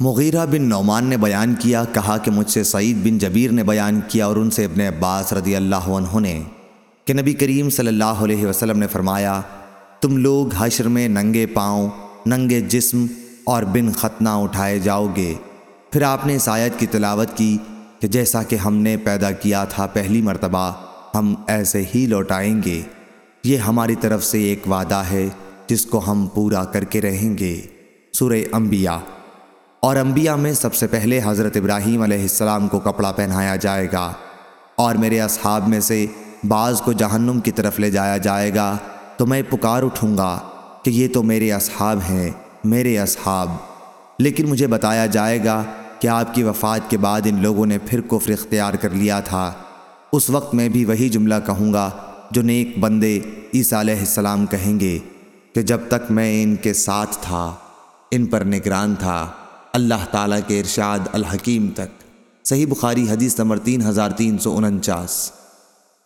مغیرہ بن نعمان نے بیان کیا، کہا کہ مجھ سے سعید بن جبیر نے بیان کیا اور ان سے ابن عباس رضی اللہ عنہ نے کہ نبی کریم صلی اللہ علیہ وسلم نے فرمایا، تم لوگ حشر میں ننگے پاؤں، ننگے جسم اور بن ختنہ اٹھائے جاؤ گے۔ پھر آپ نے اس آیت کی تلاوت کی کہ جیسا کہ ہم نے پیدا کیا تھا پہلی مرتبہ، ہم ایسے ہی لوٹائیں گے۔ یہ ہماری طرف سے ایک وعدہ ہے جس کو ہم پورا کر کے رہیں گے۔ سورہ انبیاء۔ اور انبیاء میں سب سے پہلے حضرت ابراہیم علیہ السلام کو کپڑا پہنایا جائے گا اور میرے اصحاب میں سے بعض کو جہنم کی طرف لے جایا جائے گا، تو میں پکار اٹھوں گا کہ یہ تو میرے اصحاب ہیں، میرے اصحاب۔ لیکن مجھے بتایا جائے گا کہ آپ کی وفات کے بعد ان لوگوں نے پھر کفر اختیار کر لیا تھا۔ اس وقت میں بھی وہی جملہ کہوں گا جو نیک بندے عیسیٰ علیہ السلام کہیں گے کہ جب تک میں ان کے ساتھ تھا، ان پر نگران تھا۔ اللہ تعالیٰ کے ارشاد الحکیم تک۔ صحیح بخاری حدیث نمبر تین ہزار تین سو انچاس۔